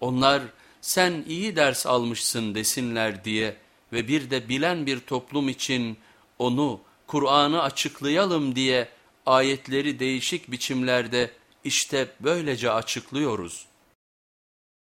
Onlar sen iyi ders almışsın desinler diye ve bir de bilen bir toplum için onu Kur'an'ı açıklayalım diye ayetleri değişik biçimlerde işte böylece açıklıyoruz.''